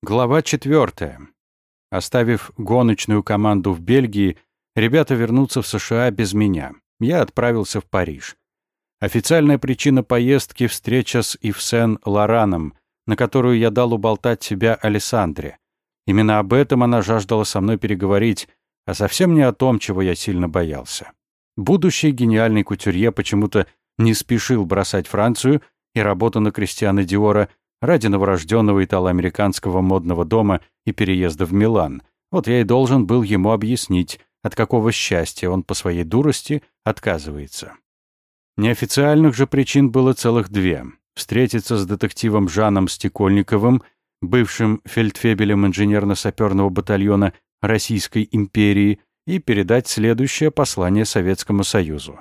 Глава 4. Оставив гоночную команду в Бельгии, ребята вернутся в США без меня. Я отправился в Париж. Официальная причина поездки — встреча с Ивсен Лораном, на которую я дал уболтать себя Александре. Именно об этом она жаждала со мной переговорить, а совсем не о том, чего я сильно боялся. Будущий гениальный кутюрье почему-то не спешил бросать Францию и работу на Кристиана Диора ради новорожденного итало-американского модного дома и переезда в Милан. Вот я и должен был ему объяснить, от какого счастья он по своей дурости отказывается. Неофициальных же причин было целых две. Встретиться с детективом Жаном Стекольниковым, бывшим фельдфебелем инженерно-саперного батальона Российской империи, и передать следующее послание Советскому Союзу.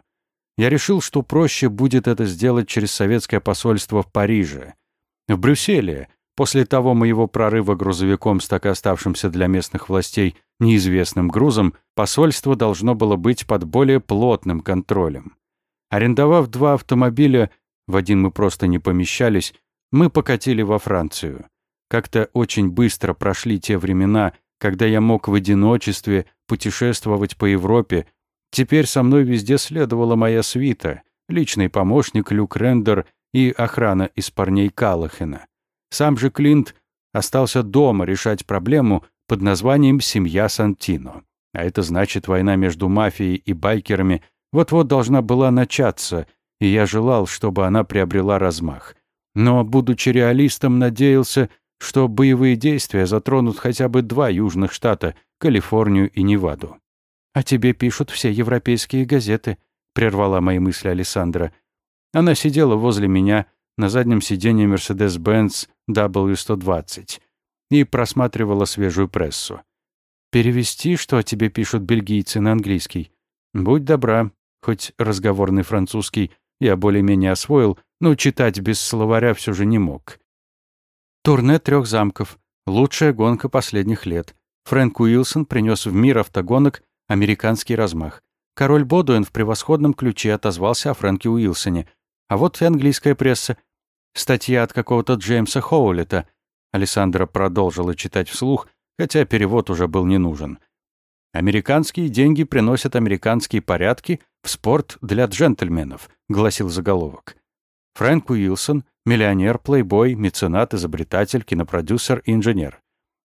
Я решил, что проще будет это сделать через советское посольство в Париже — в Брюсселе, после того моего прорыва грузовиком с так оставшимся для местных властей неизвестным грузом, посольство должно было быть под более плотным контролем. Арендовав два автомобиля, в один мы просто не помещались, мы покатили во Францию. Как-то очень быстро прошли те времена, когда я мог в одиночестве путешествовать по Европе. Теперь со мной везде следовала моя свита, личный помощник Люк Рендер и охрана из парней Каллахена. Сам же Клинт остался дома решать проблему под названием «Семья Сантино». А это значит, война между мафией и байкерами вот-вот должна была начаться, и я желал, чтобы она приобрела размах. Но, будучи реалистом, надеялся, что боевые действия затронут хотя бы два южных штата — Калифорнию и Неваду. «А тебе пишут все европейские газеты», — прервала мои мысли Александра. Она сидела возле меня на заднем сиденье Mercedes-Benz W120 и просматривала свежую прессу. «Перевести, что о тебе пишут бельгийцы на английский? Будь добра, хоть разговорный французский я более-менее освоил, но читать без словаря все же не мог. Турне трех замков. Лучшая гонка последних лет. Фрэнк Уилсон принес в мир автогонок американский размах. Король Бодуэн в превосходном ключе отозвался о Фрэнке Уилсоне, а вот и английская пресса. Статья от какого-то Джеймса Хоулета. Александра продолжила читать вслух, хотя перевод уже был не нужен. «Американские деньги приносят американские порядки в спорт для джентльменов», — гласил заголовок. Фрэнк Уилсон — миллионер, плейбой, меценат, изобретатель, кинопродюсер инженер.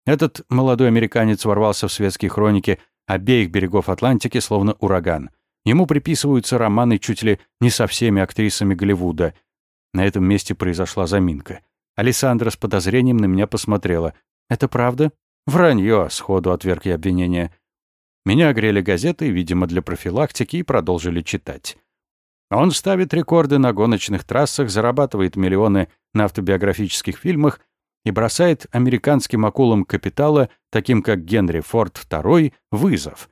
Этот молодой американец ворвался в светские хроники обеих берегов Атлантики словно ураган — Ему приписываются романы чуть ли не со всеми актрисами Голливуда. На этом месте произошла заминка. Александра с подозрением на меня посмотрела. «Это правда?» «Вранье», — сходу отверг я обвинение. Меня огрели газеты, видимо, для профилактики, и продолжили читать. Он ставит рекорды на гоночных трассах, зарабатывает миллионы на автобиографических фильмах и бросает американским акулам капитала, таким как Генри Форд II, вызов.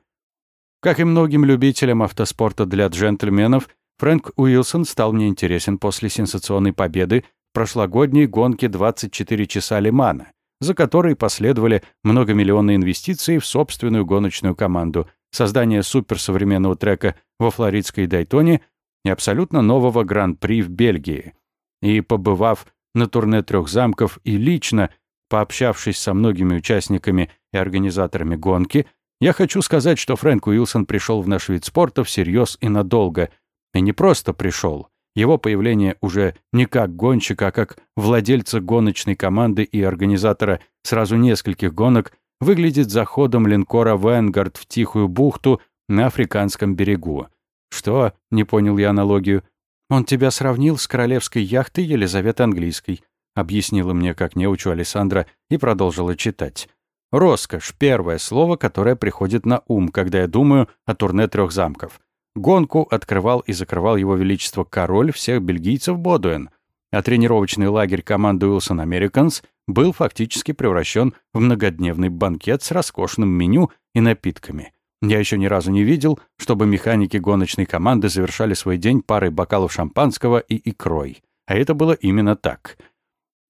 Как и многим любителям автоспорта для джентльменов, Фрэнк Уилсон стал мне интересен после сенсационной победы в прошлогодней гонке 24 часа Лимана, за которой последовали многомиллионные инвестиции в собственную гоночную команду, создание суперсовременного трека во флоридской Дайтоне и абсолютно нового Гран-при в Бельгии. И побывав на турне трех замков и лично пообщавшись со многими участниками и организаторами гонки, я хочу сказать, что Фрэнк Уилсон пришел в наш вид спорта всерьез и надолго. И не просто пришел. Его появление уже не как гонщика, а как владельца гоночной команды и организатора сразу нескольких гонок выглядит заходом линкора «Венгард» в Тихую бухту на Африканском берегу. «Что?» — не понял я аналогию. «Он тебя сравнил с королевской яхтой Елизаветы Английской», — объяснила мне как неучу Александра и продолжила читать. Роскошь — первое слово, которое приходит на ум, когда я думаю о турне трех замков. Гонку открывал и закрывал его величество король всех бельгийцев Бодуэн, а тренировочный лагерь команды Уилсон Американс был фактически превращен в многодневный банкет с роскошным меню и напитками. Я еще ни разу не видел, чтобы механики гоночной команды завершали свой день парой бокалов шампанского и икрой. А это было именно так —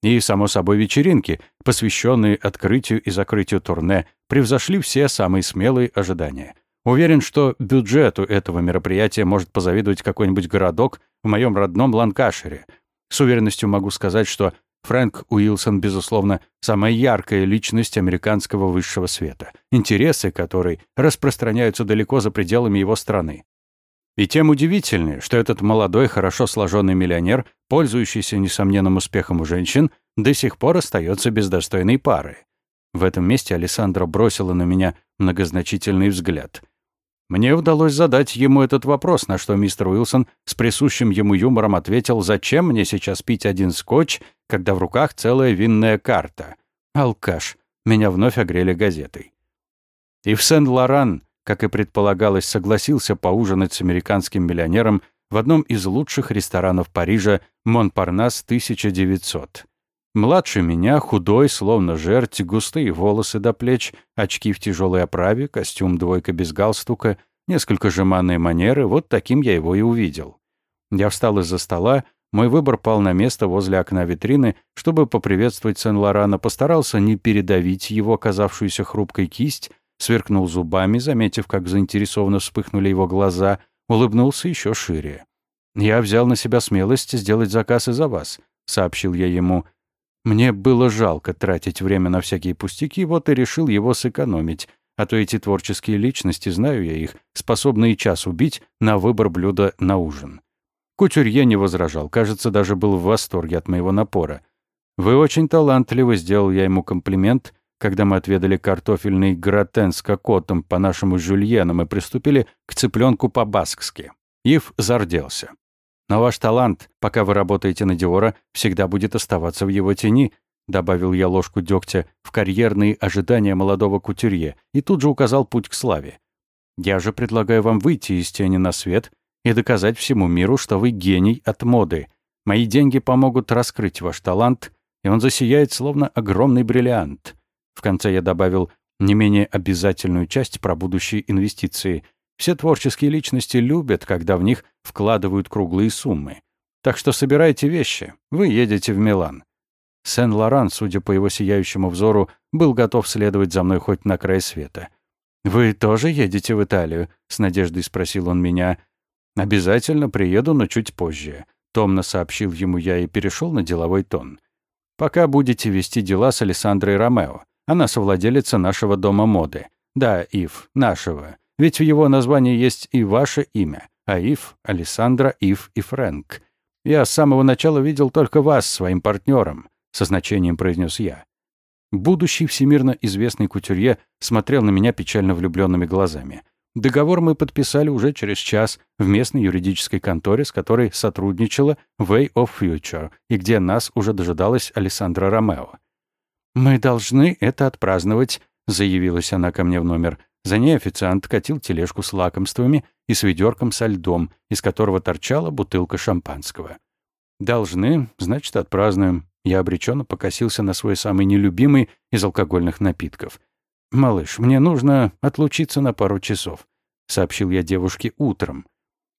и, само собой, вечеринки, посвященные открытию и закрытию турне, превзошли все самые смелые ожидания. Уверен, что бюджету этого мероприятия может позавидовать какой-нибудь городок в моем родном Ланкашире. С уверенностью могу сказать, что Фрэнк Уилсон, безусловно, самая яркая личность американского высшего света, интересы которой распространяются далеко за пределами его страны. И тем удивительнее, что этот молодой, хорошо сложенный миллионер, пользующийся несомненным успехом у женщин, до сих пор остается без достойной пары. В этом месте Александра бросила на меня многозначительный взгляд. Мне удалось задать ему этот вопрос, на что мистер Уилсон с присущим ему юмором ответил, зачем мне сейчас пить один скотч, когда в руках целая винная карта. Алкаш. Меня вновь огрели газетой. И в Сен-Лоран, как и предполагалось, согласился поужинать с американским миллионером в одном из лучших ресторанов Парижа «Монпарнас 1900». Младше меня, худой, словно жерть, густые волосы до плеч, очки в тяжелой оправе, костюм двойка без галстука, несколько жеманные манеры, вот таким я его и увидел. Я встал из-за стола, мой выбор пал на место возле окна витрины, чтобы поприветствовать Сен-Лорана, постарался не передавить его оказавшуюся хрупкой кисть, сверкнул зубами, заметив, как заинтересованно вспыхнули его глаза, улыбнулся еще шире. «Я взял на себя смелость сделать заказ и за вас», — сообщил я ему, — мне было жалко тратить время на всякие пустяки, вот и решил его сэкономить. А то эти творческие личности, знаю я их, способны и час убить на выбор блюда на ужин. Кутюрье не возражал, кажется, даже был в восторге от моего напора. «Вы очень талантливы», — сделал я ему комплимент, когда мы отведали картофельный гратен с кокотом по нашему жюльенам и приступили к цыпленку по-баскски. Ив зарделся. Но ваш талант, пока вы работаете на Диора, всегда будет оставаться в его тени», добавил я ложку дегтя в карьерные ожидания молодого кутюрье и тут же указал путь к славе. «Я же предлагаю вам выйти из тени на свет и доказать всему миру, что вы гений от моды. Мои деньги помогут раскрыть ваш талант, и он засияет, словно огромный бриллиант». В конце я добавил не менее обязательную часть про будущие инвестиции – все творческие личности любят, когда в них вкладывают круглые суммы. Так что собирайте вещи, вы едете в Милан. Сен-Лоран, судя по его сияющему взору, был готов следовать за мной хоть на край света. «Вы тоже едете в Италию?» — с надеждой спросил он меня. «Обязательно приеду, но чуть позже», — томно сообщил ему я и перешел на деловой тон. «Пока будете вести дела с Александрой Ромео. Она совладелица нашего дома моды. Да, Ив, нашего. Ведь в его названии есть и ваше имя. Аиф, Александра, Ив и Фрэнк. Я с самого начала видел только вас своим партнером, со значением произнес я. Будущий всемирно известный кутюрье смотрел на меня печально влюбленными глазами. Договор мы подписали уже через час в местной юридической конторе, с которой сотрудничала Way of Future, и где нас уже дожидалась Александра Ромео. «Мы должны это отпраздновать», — заявилась она ко мне в номер. За ней официант катил тележку с лакомствами и с ведерком со льдом, из которого торчала бутылка шампанского. «Должны, значит, отпразднуем». Я обреченно покосился на свой самый нелюбимый из алкогольных напитков. «Малыш, мне нужно отлучиться на пару часов», — сообщил я девушке утром.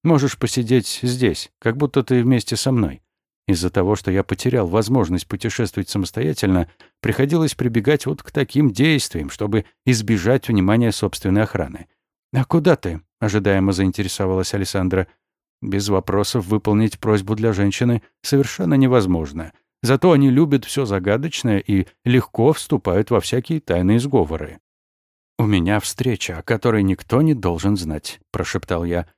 «Можешь посидеть здесь, как будто ты вместе со мной. Из-за того, что я потерял возможность путешествовать самостоятельно, приходилось прибегать вот к таким действиям, чтобы избежать внимания собственной охраны. «А куда ты?» — ожидаемо заинтересовалась Александра. Без вопросов выполнить просьбу для женщины совершенно невозможно. Зато они любят все загадочное и легко вступают во всякие тайные сговоры. «У меня встреча, о которой никто не должен знать», — прошептал я.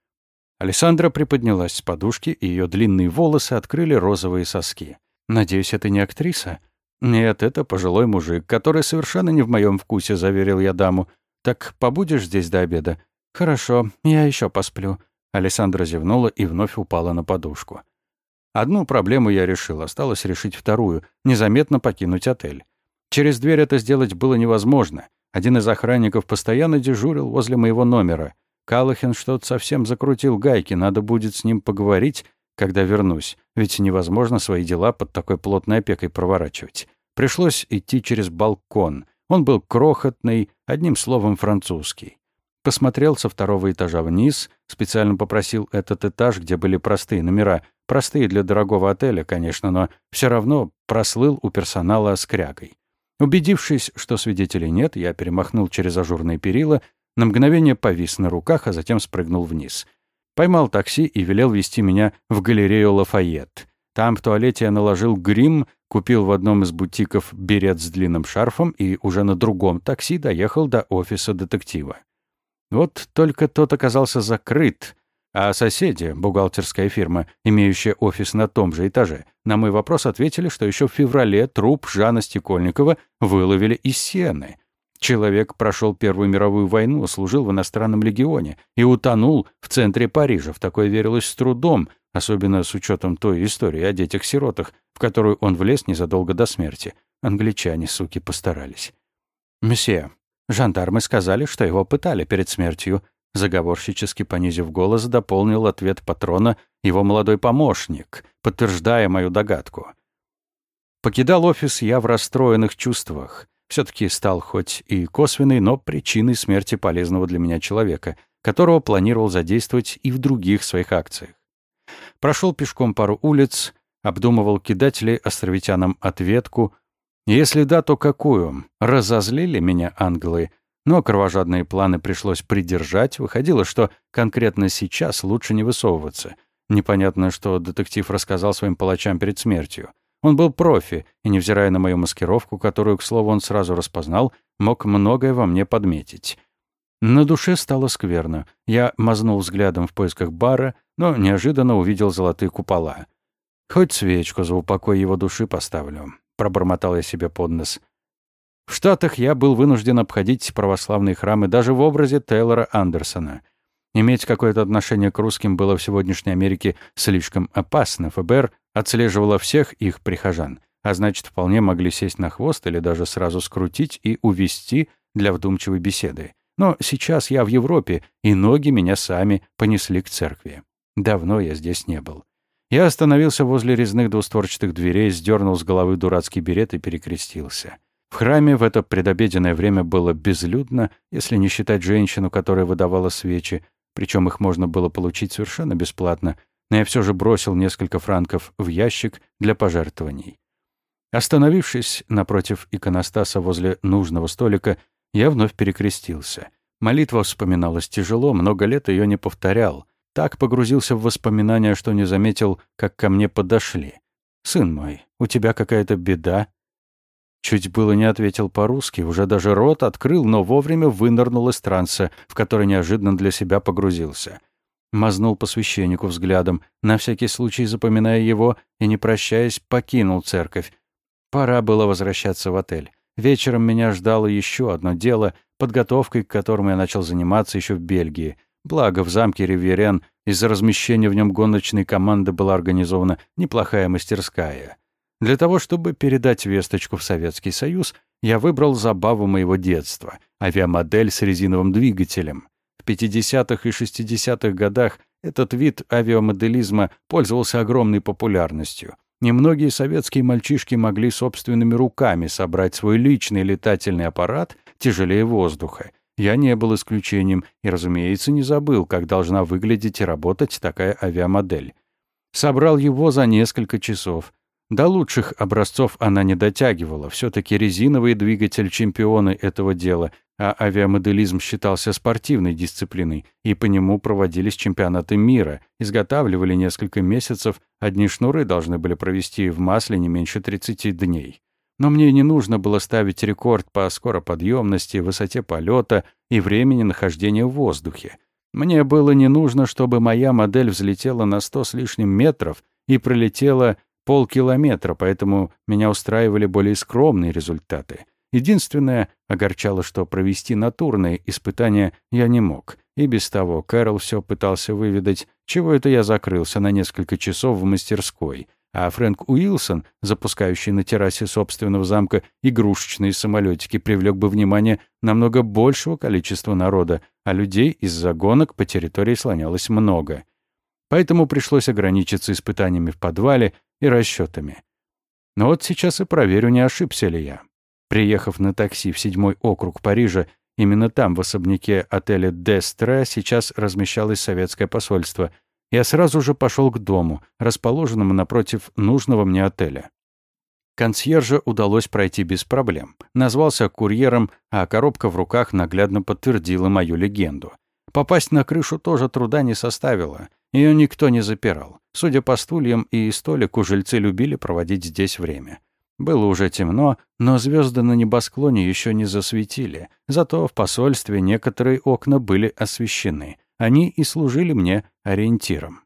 Александра приподнялась с подушки, и ее длинные волосы открыли розовые соски. «Надеюсь, это не актриса?» «Нет, это пожилой мужик, который совершенно не в моем вкусе», — заверил я даму. «Так побудешь здесь до обеда?» «Хорошо, я еще посплю». Александра зевнула и вновь упала на подушку. Одну проблему я решил, осталось решить вторую — незаметно покинуть отель. Через дверь это сделать было невозможно. Один из охранников постоянно дежурил возле моего номера. Калахин что-то совсем закрутил гайки, надо будет с ним поговорить, когда вернусь, ведь невозможно свои дела под такой плотной опекой проворачивать. Пришлось идти через балкон. Он был крохотный, одним словом, французский. Посмотрел со второго этажа вниз, специально попросил этот этаж, где были простые номера, простые для дорогого отеля, конечно, но все равно прослыл у персонала скрягой. Убедившись, что свидетелей нет, я перемахнул через ажурные перила на мгновение повис на руках, а затем спрыгнул вниз. Поймал такси и велел вести меня в галерею Лафайет. Там в туалете я наложил грим, купил в одном из бутиков берет с длинным шарфом и уже на другом такси доехал до офиса детектива. Вот только тот оказался закрыт, а соседи, бухгалтерская фирма, имеющая офис на том же этаже, на мой вопрос ответили, что еще в феврале труп Жана Стекольникова выловили из сены. Человек прошел Первую мировую войну, служил в иностранном легионе и утонул в центре Парижа. В такое верилось с трудом, особенно с учетом той истории о детях-сиротах, в которую он влез незадолго до смерти. Англичане, суки, постарались. «Месье, жандармы сказали, что его пытали перед смертью», заговорщически понизив голос, дополнил ответ патрона его молодой помощник, подтверждая мою догадку. Покидал офис я в расстроенных чувствах. Все-таки стал хоть и косвенной, но причиной смерти полезного для меня человека, которого планировал задействовать и в других своих акциях. Прошел пешком пару улиц, обдумывал кидатели островитянам ответку. Если да, то какую? Разозлили меня ангелы, но кровожадные планы пришлось придержать. Выходило, что конкретно сейчас лучше не высовываться. Непонятно, что детектив рассказал своим палачам перед смертью. Он был профи, и, невзирая на мою маскировку, которую, к слову, он сразу распознал, мог многое во мне подметить. На душе стало скверно. Я мазнул взглядом в поисках бара, но неожиданно увидел золотые купола. «Хоть свечку за упокой его души поставлю», — пробормотал я себе под нос. В Штатах я был вынужден обходить православные храмы даже в образе Тейлора Андерсона. Иметь какое-то отношение к русским было в сегодняшней Америке слишком опасно. ФБР отслеживало всех их прихожан, а значит, вполне могли сесть на хвост или даже сразу скрутить и увести для вдумчивой беседы. Но сейчас я в Европе, и ноги меня сами понесли к церкви. Давно я здесь не был. Я остановился возле резных двустворчатых дверей, сдернул с головы дурацкий берет и перекрестился. В храме в это предобеденное время было безлюдно, если не считать женщину, которая выдавала свечи, причем их можно было получить совершенно бесплатно, но я все же бросил несколько франков в ящик для пожертвований. Остановившись напротив иконостаса возле нужного столика, я вновь перекрестился. Молитва вспоминалась тяжело, много лет ее не повторял. Так погрузился в воспоминания, что не заметил, как ко мне подошли. «Сын мой, у тебя какая-то беда?» Чуть было не ответил по-русски, уже даже рот открыл, но вовремя вынырнул из транса, в который неожиданно для себя погрузился. Мазнул по священнику взглядом, на всякий случай запоминая его, и, не прощаясь, покинул церковь. Пора было возвращаться в отель. Вечером меня ждало еще одно дело, подготовкой к которому я начал заниматься еще в Бельгии. Благо, в замке Риверен из-за размещения в нем гоночной команды была организована неплохая мастерская. Для того, чтобы передать весточку в Советский Союз, я выбрал забаву моего детства — авиамодель с резиновым двигателем. В 50-х и 60-х годах этот вид авиамоделизма пользовался огромной популярностью. Немногие советские мальчишки могли собственными руками собрать свой личный летательный аппарат тяжелее воздуха. Я не был исключением и, разумеется, не забыл, как должна выглядеть и работать такая авиамодель. Собрал его за несколько часов. До лучших образцов она не дотягивала. Все-таки резиновый двигатель чемпионы этого дела, а авиамоделизм считался спортивной дисциплиной, и по нему проводились чемпионаты мира, изготавливали несколько месяцев, одни шнуры должны были провести в масле не меньше 30 дней. Но мне не нужно было ставить рекорд по скороподъемности, высоте полета и времени нахождения в воздухе. Мне было не нужно, чтобы моя модель взлетела на 100 с лишним метров и пролетела полкилометра, поэтому меня устраивали более скромные результаты. Единственное, огорчало, что провести натурные испытания я не мог. И без того Кэрол все пытался выведать, чего это я закрылся на несколько часов в мастерской. А Фрэнк Уилсон, запускающий на террасе собственного замка игрушечные самолетики, привлек бы внимание намного большего количества народа, а людей из-за гонок по территории слонялось много. Поэтому пришлось ограничиться испытаниями в подвале и расчетами. Но вот сейчас и проверю, не ошибся ли я. Приехав на такси в седьмой округ Парижа, именно там, в особняке отеля «Дестре», сейчас размещалось советское посольство, я сразу же пошел к дому, расположенному напротив нужного мне отеля. Консьержа удалось пройти без проблем. Назвался курьером, а коробка в руках наглядно подтвердила мою легенду. Попасть на крышу тоже труда не составило. Ее никто не запирал. Судя по стульям и столику, жильцы любили проводить здесь время. Было уже темно, но звезды на небосклоне еще не засветили, зато в посольстве некоторые окна были освещены. Они и служили мне ориентиром.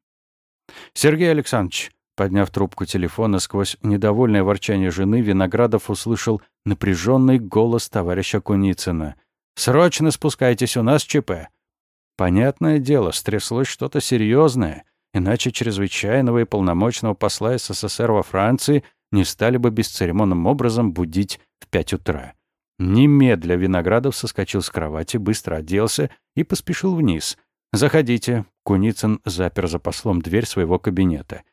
«Сергей Александрович», подняв трубку телефона сквозь недовольное ворчание жены, Виноградов услышал напряженный голос товарища Куницына. «Срочно спускайтесь, у нас ЧП». Понятное дело, стряслось что-то серьезное, иначе чрезвычайного и полномочного посла СССР во Франции не стали бы бесцеремонным образом будить в пять утра. Немедля Виноградов соскочил с кровати, быстро оделся и поспешил вниз. «Заходите». Куницын запер за послом дверь своего кабинета.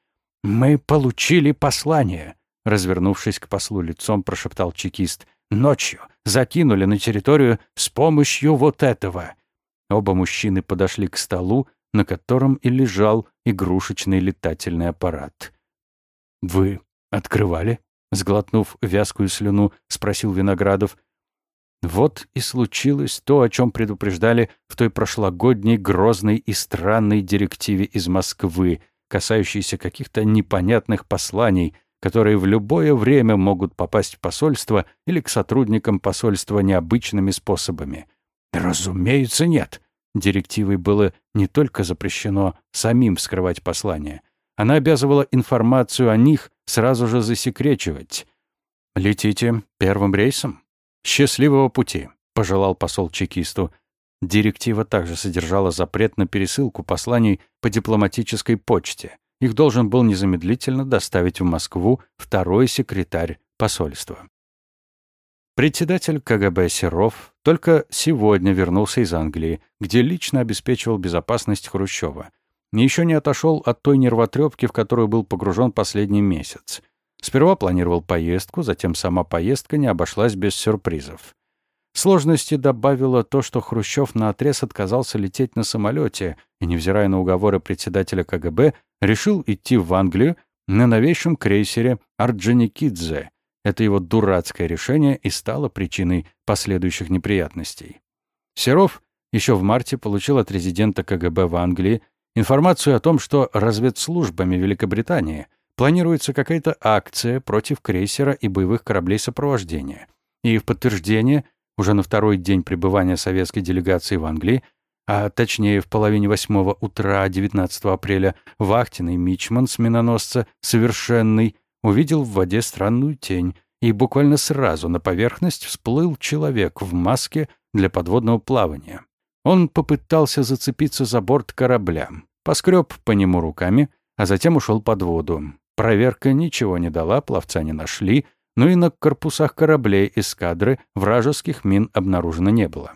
«Мы получили послание», — развернувшись к послу лицом, прошептал чекист. «Ночью закинули на территорию с помощью вот этого». Оба мужчины подошли к столу, на котором и лежал игрушечный летательный аппарат. «Вы открывали?» — сглотнув вязкую слюну, спросил Виноградов. Вот и случилось то, о чем предупреждали в той прошлогодней грозной и странной директиве из Москвы, касающейся каких-то непонятных посланий, которые в любое время могут попасть в посольство или к сотрудникам посольства необычными способами. Разумеется, нет. Директивой было не только запрещено самим вскрывать послания. Она обязывала информацию о них сразу же засекречивать. «Летите первым рейсом?» «Счастливого пути», — пожелал посол чекисту. Директива также содержала запрет на пересылку посланий по дипломатической почте. Их должен был незамедлительно доставить в Москву второй секретарь посольства. Председатель КГБ Серов только сегодня вернулся из Англии, где лично обеспечивал безопасность Хрущева. Еще не отошел от той нервотрепки, в которую был погружен последний месяц. Сперва планировал поездку, затем сама поездка не обошлась без сюрпризов. Сложности добавило то, что Хрущев наотрез отказался лететь на самолете и, невзирая на уговоры председателя КГБ, решил идти в Англию на новейшем крейсере «Орджоникидзе». Это его дурацкое решение и стало причиной последующих неприятностей. Серов еще в марте получил от резидента КГБ в Англии информацию о том, что разведслужбами Великобритании планируется какая-то акция против крейсера и боевых кораблей сопровождения. И в подтверждение, уже на второй день пребывания советской делегации в Англии, а точнее в половине восьмого утра 19 апреля, вахтенный мичман с миноносца «Совершенный» увидел в воде странную тень, и буквально сразу на поверхность всплыл человек в маске для подводного плавания. Он попытался зацепиться за борт корабля, поскреб по нему руками, а затем ушел под воду. Проверка ничего не дала, пловца не нашли, но и на корпусах кораблей эскадры вражеских мин обнаружено не было.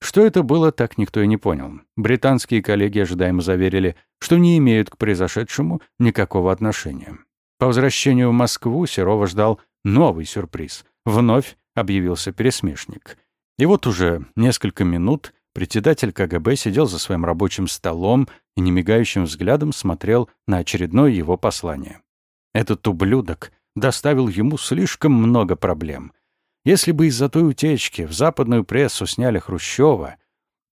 Что это было, так никто и не понял. Британские коллеги ожидаемо заверили, что не имеют к произошедшему никакого отношения. По возвращению в Москву Серова ждал новый сюрприз. Вновь объявился пересмешник. И вот уже несколько минут Председатель КГБ сидел за своим рабочим столом и немигающим взглядом смотрел на очередное его послание. Этот ублюдок доставил ему слишком много проблем. Если бы из-за той утечки в западную прессу сняли Хрущева,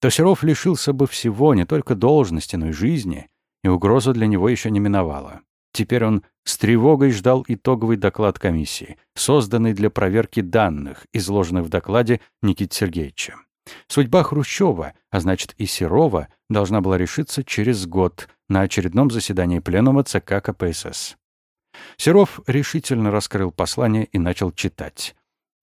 то Серов лишился бы всего, не только должности, но и жизни, и угроза для него еще не миновала. Теперь он с тревогой ждал итоговый доклад комиссии, созданный для проверки данных, изложенных в докладе Никиты Сергеевича. Судьба Хрущева, а значит и Серова, должна была решиться через год на очередном заседании Пленума ЦК КПСС. Серов решительно раскрыл послание и начал читать.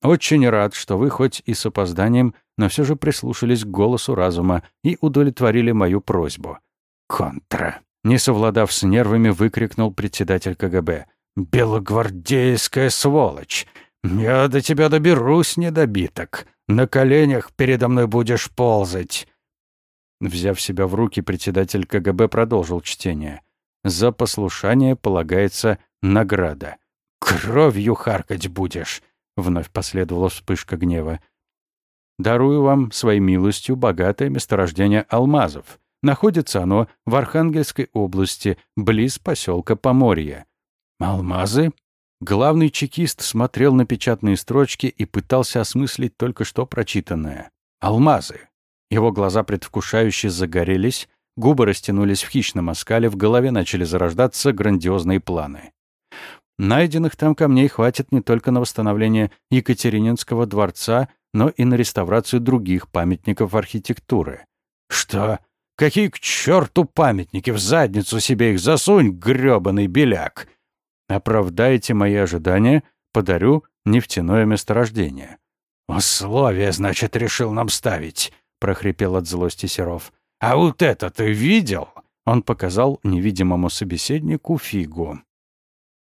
«Очень рад, что вы хоть и с опозданием, но все же прислушались к голосу разума и удовлетворили мою просьбу. Контра!» Не совладав с нервами, выкрикнул председатель КГБ. «Белогвардейская сволочь! Я до тебя доберусь, недобиток! На коленях передо мной будешь ползать!» Взяв себя в руки, председатель КГБ продолжил чтение. «За послушание полагается награда. Кровью харкать будешь!» Вновь последовала вспышка гнева. «Дарую вам своей милостью богатое месторождение алмазов. Находится оно в Архангельской области, близ поселка Поморье. Алмазы? Главный чекист смотрел на печатные строчки и пытался осмыслить только что прочитанное. «Алмазы». Его глаза предвкушающе загорелись, губы растянулись в хищном оскале, в голове начали зарождаться грандиозные планы. Найденных там камней хватит не только на восстановление Екатерининского дворца, но и на реставрацию других памятников архитектуры. «Что? Какие к черту памятники? В задницу себе их засунь, грёбаный беляк!» «Оправдайте мои ожидания, подарю нефтяное месторождение». «Условия, значит, решил нам ставить», — прохрипел от злости Серов. «А вот это ты видел?» Он показал невидимому собеседнику фигу.